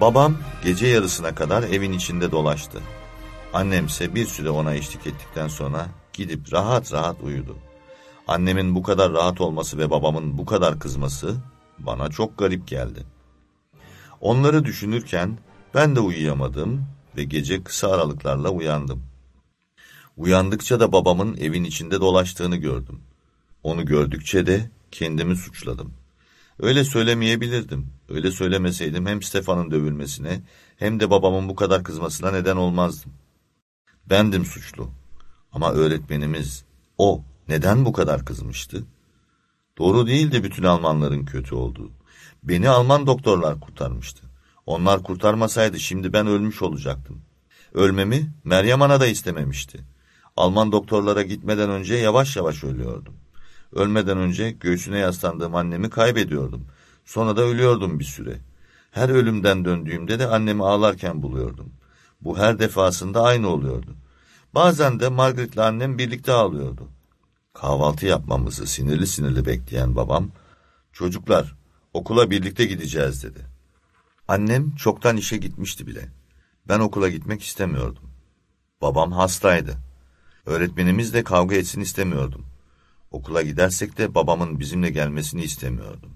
Babam gece yarısına kadar evin içinde dolaştı. Annemse bir süre ona eşlik ettikten sonra gidip rahat rahat uyudu. Annemin bu kadar rahat olması ve babamın bu kadar kızması bana çok garip geldi. Onları düşünürken ben de uyuyamadım ve gece kısa aralıklarla uyandım. Uyandıkça da babamın evin içinde dolaştığını gördüm. Onu gördükçe de kendimi suçladım. Öyle söylemeyebilirdim. Öyle söylemeseydim hem Stefan'ın dövülmesine hem de babamın bu kadar kızmasına neden olmazdım. Bendim suçlu. Ama öğretmenimiz, o neden bu kadar kızmıştı? Doğru değildi bütün Almanların kötü olduğu. Beni Alman doktorlar kurtarmıştı. Onlar kurtarmasaydı şimdi ben ölmüş olacaktım. Ölmemi Meryem Ana da istememişti. Alman doktorlara gitmeden önce yavaş yavaş ölüyordum. Ölmeden önce göğsüne yaslandığım annemi kaybediyordum. Sonra da ölüyordum bir süre. Her ölümden döndüğümde de annemi ağlarken buluyordum. Bu her defasında aynı oluyordu. Bazen de Margaret'le annem birlikte ağlıyordu. Kahvaltı yapmamızı sinirli sinirli bekleyen babam, çocuklar okula birlikte gideceğiz dedi. Annem çoktan işe gitmişti bile. Ben okula gitmek istemiyordum. Babam hastaydı. Öğretmenimizle kavga etsin istemiyordum. Okula gidersek de babamın bizimle gelmesini istemiyordum.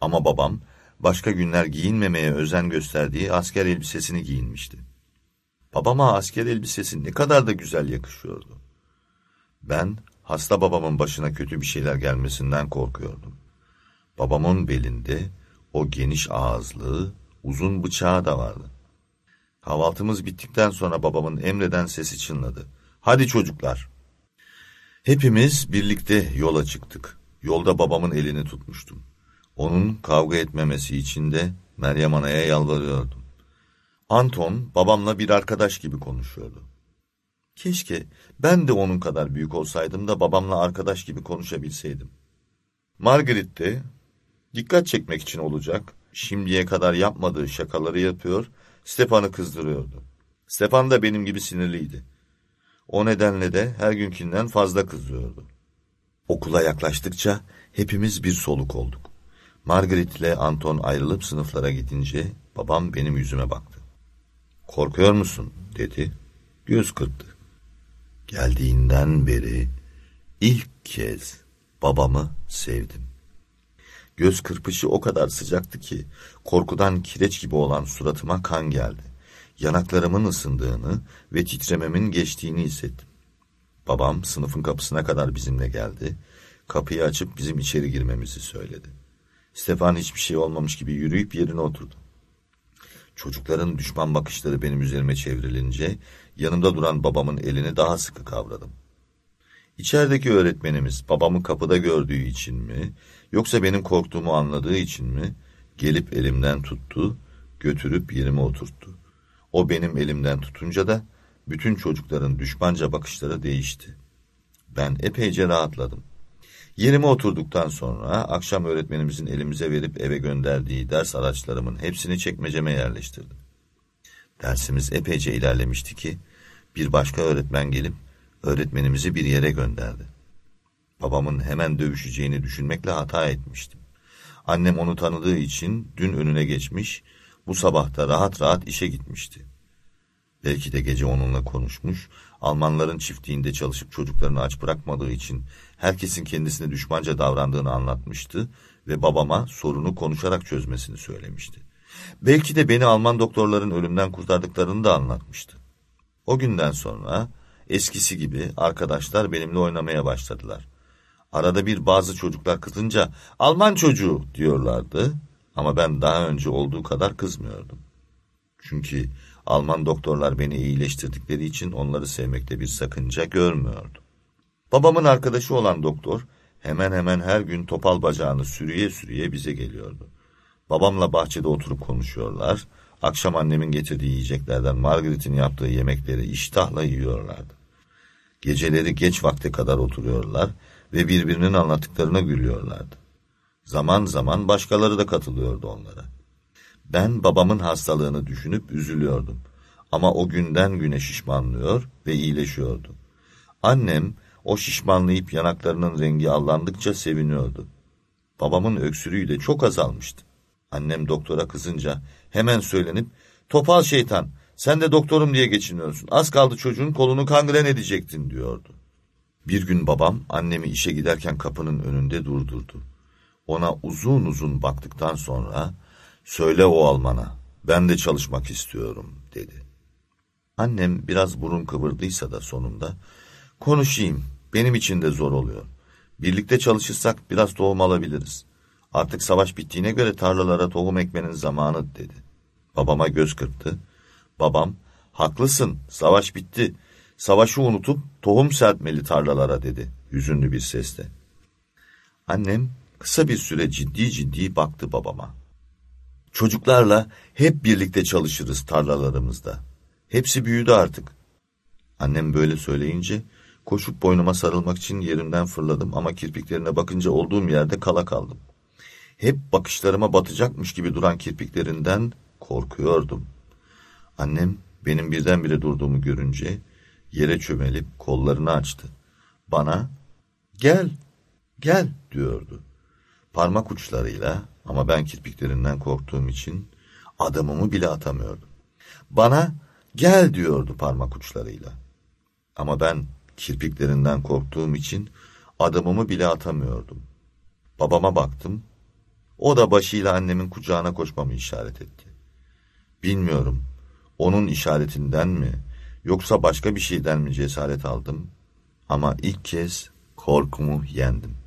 Ama babam başka günler giyinmemeye özen gösterdiği asker elbisesini giyinmişti. Babama asker elbisesi ne kadar da güzel yakışıyordu. Ben hasta babamın başına kötü bir şeyler gelmesinden korkuyordum. Babamın belinde o geniş ağızlı, uzun bıçağı da vardı. Kahvaltımız bittikten sonra babamın emreden sesi çınladı. Hadi çocuklar. Hepimiz birlikte yola çıktık. Yolda babamın elini tutmuştum. Onun kavga etmemesi için de Meryem Ana'ya yalvarıyordum. Anton babamla bir arkadaş gibi konuşuyordu. Keşke ben de onun kadar büyük olsaydım da babamla arkadaş gibi konuşabilseydim. Margaret de dikkat çekmek için olacak, şimdiye kadar yapmadığı şakaları yapıyor, Stefan'ı kızdırıyordu. Stefan da benim gibi sinirliydi. O nedenle de her günkinden fazla kızıyordu. Okula yaklaştıkça hepimiz bir soluk olduk. Margaret ile Anton ayrılıp sınıflara gidince babam benim yüzüme baktı. Korkuyor musun? dedi. Göz kırptı. Geldiğinden beri ilk kez babamı sevdim. Göz kırpışı o kadar sıcaktı ki korkudan kireç gibi olan suratıma kan geldi. Yanaklarımın ısındığını ve titrememin geçtiğini hissettim. Babam sınıfın kapısına kadar bizimle geldi. Kapıyı açıp bizim içeri girmemizi söyledi. Stefan hiçbir şey olmamış gibi yürüyüp yerine oturdu. Çocukların düşman bakışları benim üzerime çevrilince yanımda duran babamın elini daha sıkı kavradım. İçerideki öğretmenimiz babamı kapıda gördüğü için mi yoksa benim korktuğumu anladığı için mi gelip elimden tuttu, götürüp yerime oturttu. O benim elimden tutunca da bütün çocukların düşmanca bakışları değişti. Ben epeyce rahatladım. Yerime oturduktan sonra akşam öğretmenimizin elimize verip eve gönderdiği ders araçlarımın hepsini çekmeceme yerleştirdim. Dersimiz epeyce ilerlemişti ki bir başka öğretmen gelip öğretmenimizi bir yere gönderdi. Babamın hemen dövüşeceğini düşünmekle hata etmiştim. Annem onu tanıdığı için dün önüne geçmiş, bu sabah da rahat rahat işe gitmişti. Belki de gece onunla konuşmuş, Almanların çiftliğinde çalışıp çocuklarını aç bırakmadığı için herkesin kendisine düşmanca davrandığını anlatmıştı ve babama sorunu konuşarak çözmesini söylemişti. Belki de beni Alman doktorların ölümden kurtardıklarını da anlatmıştı. O günden sonra eskisi gibi arkadaşlar benimle oynamaya başladılar. Arada bir bazı çocuklar kızınca Alman çocuğu diyorlardı ama ben daha önce olduğu kadar kızmıyordum. Çünkü Alman doktorlar beni iyileştirdikleri için onları sevmekte bir sakınca görmüyordum. Babamın arkadaşı olan doktor hemen hemen her gün topal bacağını sürüye sürüye bize geliyordu. Babamla bahçede oturup konuşuyorlar, akşam annemin getirdiği yiyeceklerden Margaret'in yaptığı yemekleri iştahla yiyorlardı. Geceleri geç vakte kadar oturuyorlar ve birbirinin anlattıklarına gülüyorlardı. Zaman zaman başkaları da katılıyordu onlara. Ben babamın hastalığını düşünüp üzülüyordum. Ama o günden güne şişmanlıyor ve iyileşiyordu. Annem o şişmanlayıp yanaklarının rengi allandıkça seviniyordu. Babamın öksürüğü de çok azalmıştı. Annem doktora kızınca hemen söylenip topal şeytan sen de doktorum diye geçiniyorsun. Az kaldı çocuğun kolunu kangren edecektin diyordu. Bir gün babam annemi işe giderken kapının önünde durdurdu. Ona uzun uzun baktıktan sonra söyle o Alman'a ben de çalışmak istiyorum dedi. Annem biraz burun kıvırdıysa da sonunda konuşayım benim için de zor oluyor. Birlikte çalışırsak biraz tohum alabiliriz. Artık savaş bittiğine göre tarlalara tohum ekmenin zamanı dedi. Babama göz kırptı. Babam haklısın savaş bitti. Savaşı unutup tohum serpmeli tarlalara dedi hüzünlü bir sesle. Annem kısa bir süre ciddi ciddi baktı babama. Çocuklarla hep birlikte çalışırız tarlalarımızda. Hepsi büyüdü artık. Annem böyle söyleyince koşup boynuma sarılmak için yerimden fırladım ama kirpiklerine bakınca olduğum yerde kala kaldım. Hep bakışlarıma batacakmış gibi duran kirpiklerinden korkuyordum. Annem benim birdenbire durduğumu görünce yere çömelip kollarını açtı. Bana gel, gel diyordu. Parmak uçlarıyla ama ben kirpiklerinden korktuğum için adımımı bile atamıyordum. Bana gel diyordu parmak uçlarıyla. Ama ben kirpiklerinden korktuğum için adımımı bile atamıyordum. Babama baktım. O da başıyla annemin kucağına koşmamı işaret etti. Bilmiyorum onun işaretinden mi yoksa başka bir şeyden mi cesaret aldım ama ilk kez korkumu yendim.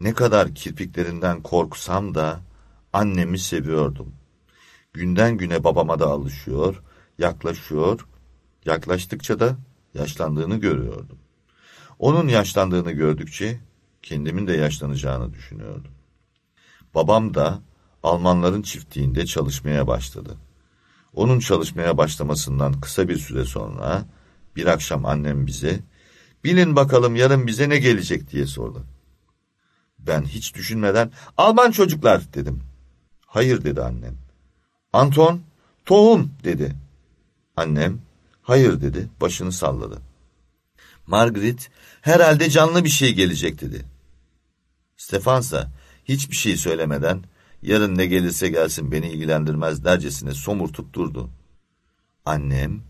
Ne kadar kirpiklerinden korksam da annemi seviyordum. Günden güne babama da alışıyor, yaklaşıyor, yaklaştıkça da yaşlandığını görüyordum. Onun yaşlandığını gördükçe kendimin de yaşlanacağını düşünüyordum. Babam da Almanların çiftliğinde çalışmaya başladı. Onun çalışmaya başlamasından kısa bir süre sonra bir akşam annem bize bilin bakalım yarın bize ne gelecek diye sordu. Ben hiç düşünmeden Alman çocuklar dedim. Hayır dedi annem. Anton tohum dedi. Annem hayır dedi başını salladı. Margaret herhalde canlı bir şey gelecek dedi. Stefansa hiçbir şey söylemeden yarın ne gelirse gelsin beni ilgilendirmez dercesine somurtup durdu. Annem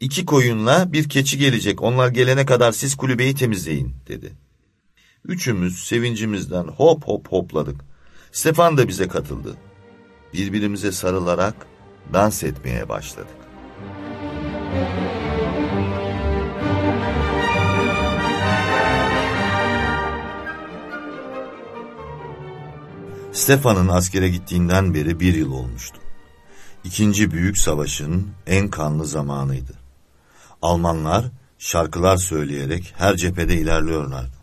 iki koyunla bir keçi gelecek onlar gelene kadar siz kulübeyi temizleyin dedi. Üçümüz sevincimizden hop hop hopladık. Stefan da bize katıldı. Birbirimize sarılarak dans etmeye başladık. Stefan'ın askere gittiğinden beri bir yıl olmuştu. İkinci Büyük Savaş'ın en kanlı zamanıydı. Almanlar şarkılar söyleyerek her cephede ilerliyorlardı.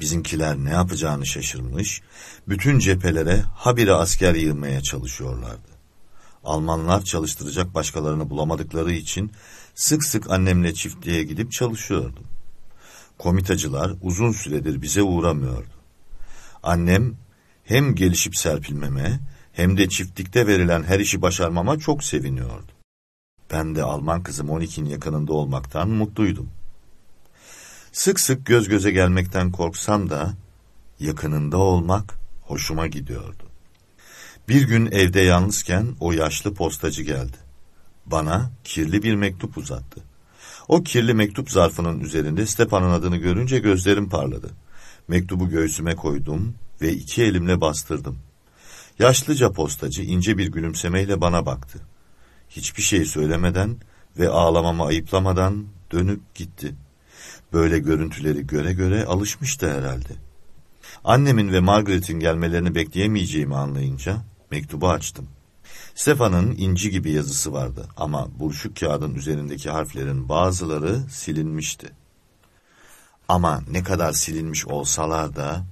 Bizimkiler ne yapacağını şaşırmış, bütün cephelere habire asker yığmaya çalışıyorlardı. Almanlar çalıştıracak başkalarını bulamadıkları için sık sık annemle çiftliğe gidip çalışıyordum. Komitacılar uzun süredir bize uğramıyordu. Annem hem gelişip serpilmeme hem de çiftlikte verilen her işi başarmama çok seviniyordu. Ben de Alman kızım 12'nin yakınında olmaktan mutluydum. Sık sık göz göze gelmekten korksam da yakınında olmak hoşuma gidiyordu. Bir gün evde yalnızken o yaşlı postacı geldi. Bana kirli bir mektup uzattı. O kirli mektup zarfının üzerinde Stepan'ın adını görünce gözlerim parladı. Mektubu göğsüme koydum ve iki elimle bastırdım. Yaşlıca postacı ince bir gülümsemeyle bana baktı. Hiçbir şey söylemeden ve ağlamamı ayıplamadan dönüp gitti. Böyle görüntüleri göre göre alışmıştı herhalde. Annemin ve Margaret'in gelmelerini bekleyemeyeceğimi anlayınca mektubu açtım. Stefan'ın inci gibi yazısı vardı ama burşuk kağıdın üzerindeki harflerin bazıları silinmişti. Ama ne kadar silinmiş olsalar da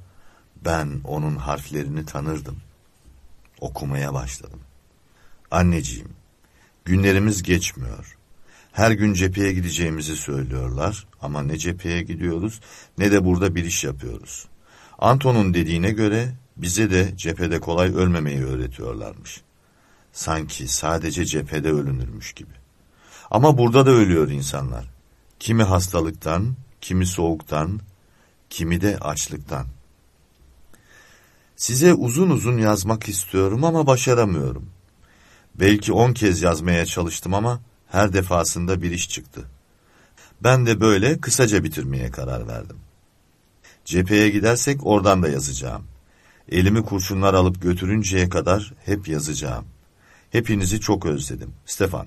ben onun harflerini tanırdım. Okumaya başladım. Anneciğim, günlerimiz geçmiyor. Her gün cepheye gideceğimizi söylüyorlar ama ne cepheye gidiyoruz ne de burada bir iş yapıyoruz. Anton'un dediğine göre bize de cephede kolay ölmemeyi öğretiyorlarmış. Sanki sadece cephede ölünürmüş gibi. Ama burada da ölüyor insanlar. Kimi hastalıktan, kimi soğuktan, kimi de açlıktan. Size uzun uzun yazmak istiyorum ama başaramıyorum. Belki on kez yazmaya çalıştım ama her defasında bir iş çıktı. Ben de böyle kısaca bitirmeye karar verdim. Cepheye gidersek oradan da yazacağım. Elimi kurşunlar alıp götürünceye kadar hep yazacağım. Hepinizi çok özledim. Stefan.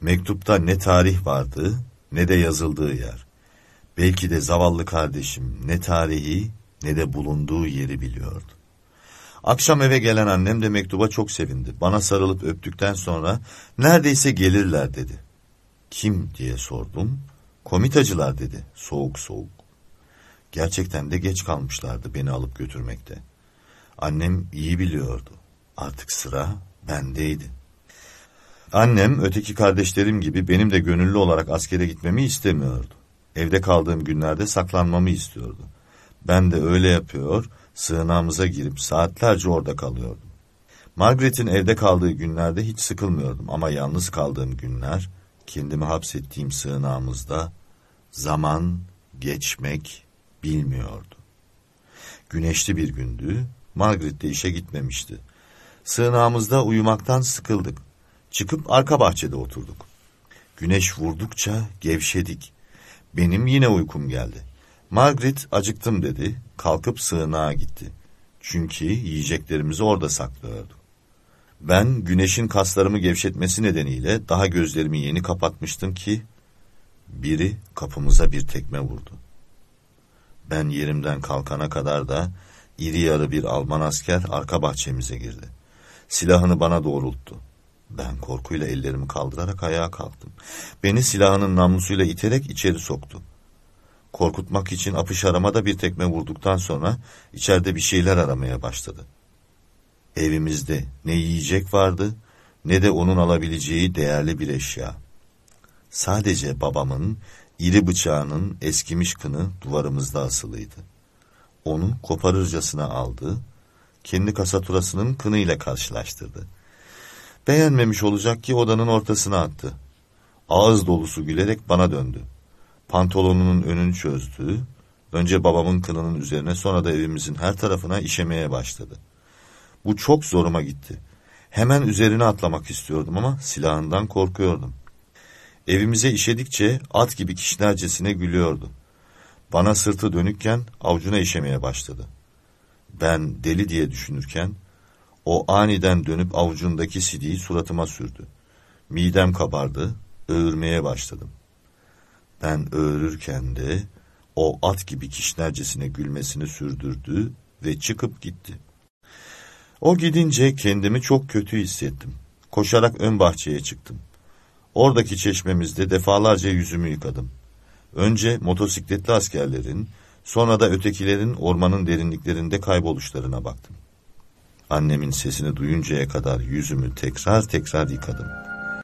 Mektupta ne tarih vardı ne de yazıldığı yer. Belki de zavallı kardeşim ne tarihi ne de bulunduğu yeri biliyordu. Akşam eve gelen annem de mektuba çok sevindi. Bana sarılıp öptükten sonra neredeyse gelirler dedi. Kim diye sordum. Komitacılar dedi soğuk soğuk. Gerçekten de geç kalmışlardı beni alıp götürmekte. Annem iyi biliyordu. Artık sıra bendeydi. Annem öteki kardeşlerim gibi benim de gönüllü olarak askere gitmemi istemiyordu. Evde kaldığım günlerde saklanmamı istiyordu. Ben de öyle yapıyor, sığınağımıza girip saatlerce orada kalıyordum. Margaret'in evde kaldığı günlerde hiç sıkılmıyordum ama yalnız kaldığım günler, kendimi hapsettiğim sığınağımızda zaman geçmek bilmiyordu. Güneşli bir gündü, Margaret de işe gitmemişti. Sığınağımızda uyumaktan sıkıldık. Çıkıp arka bahçede oturduk. Güneş vurdukça gevşedik. Benim yine uykum geldi. Margaret acıktım dedi, kalkıp sığınağa gitti. Çünkü yiyeceklerimizi orada saklıyorduk. Ben güneşin kaslarımı gevşetmesi nedeniyle daha gözlerimi yeni kapatmıştım ki biri kapımıza bir tekme vurdu. Ben yerimden kalkana kadar da iri yarı bir Alman asker arka bahçemize girdi. Silahını bana doğrulttu. Ben korkuyla ellerimi kaldırarak ayağa kalktım. Beni silahının namlusuyla iterek içeri soktu. Korkutmak için apış aramada bir tekme vurduktan sonra içeride bir şeyler aramaya başladı. Evimizde ne yiyecek vardı ne de onun alabileceği değerli bir eşya. Sadece babamın iri bıçağının eskimiş kını duvarımızda asılıydı. Onu koparırcasına aldı, kendi kasaturasının kınıyla karşılaştırdı. Beğenmemiş olacak ki odanın ortasına attı. Ağız dolusu gülerek bana döndü. Pantolonunun önünü çözdü. Önce babamın kınının üzerine sonra da evimizin her tarafına işemeye başladı. Bu çok zoruma gitti. Hemen üzerine atlamak istiyordum ama silahından korkuyordum. Evimize işedikçe at gibi kişilercesine gülüyordu. Bana sırtı dönükken avcuna işemeye başladı. Ben deli diye düşünürken o aniden dönüp avucundaki sidiği suratıma sürdü. Midem kabardı, öğürmeye başladım. Ben öğürürken de o at gibi kişilercesine gülmesini sürdürdü ve çıkıp gitti. O gidince kendimi çok kötü hissettim. Koşarak ön bahçeye çıktım. Oradaki çeşmemizde defalarca yüzümü yıkadım. Önce motosikletli askerlerin, sonra da ötekilerin ormanın derinliklerinde kayboluşlarına baktım. Annemin sesini duyuncaya kadar yüzümü tekrar tekrar yıkadım.